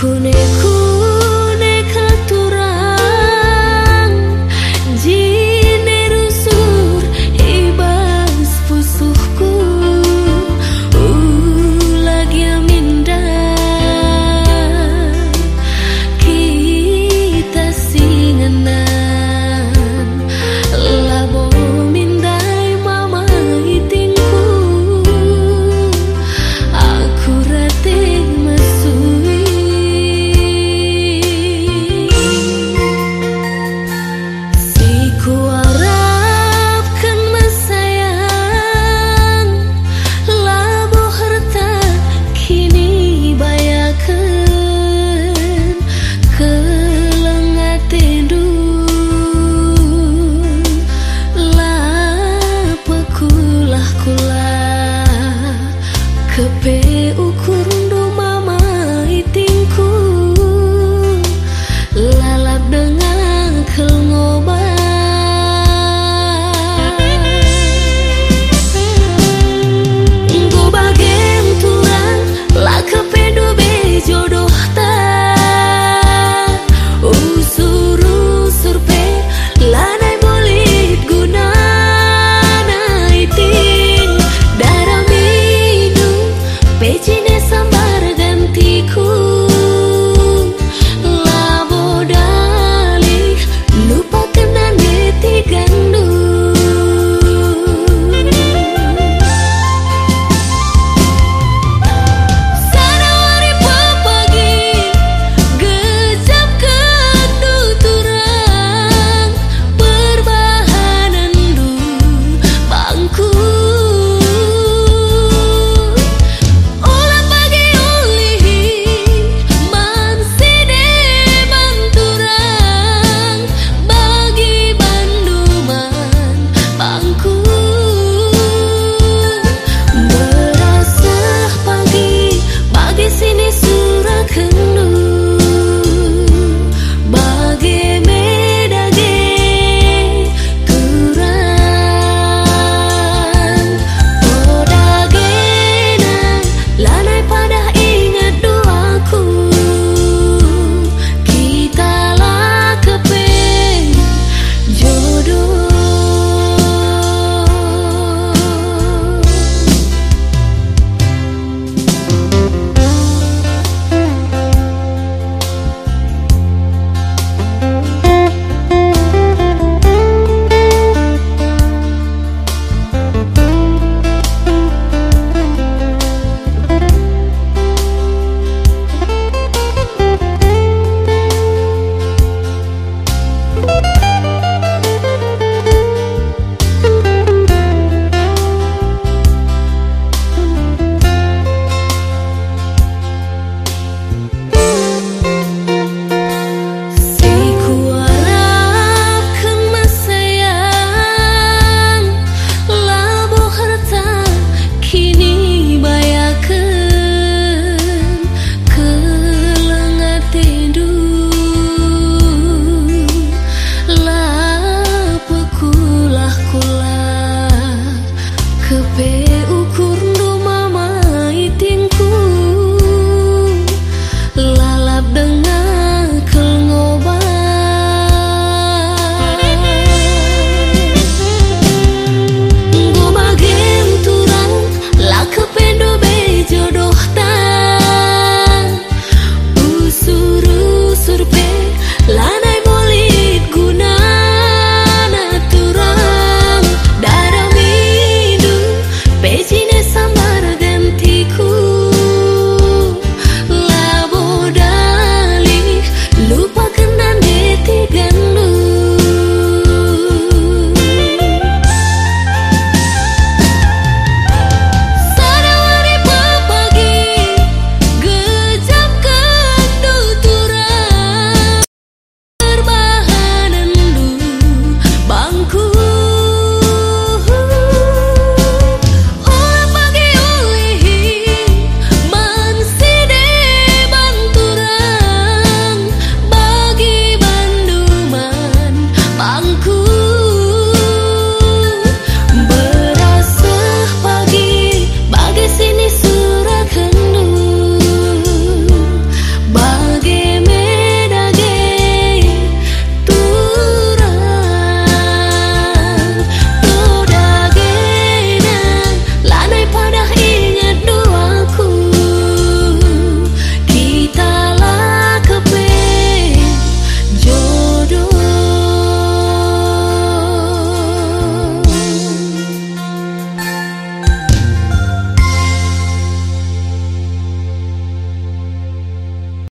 Who nego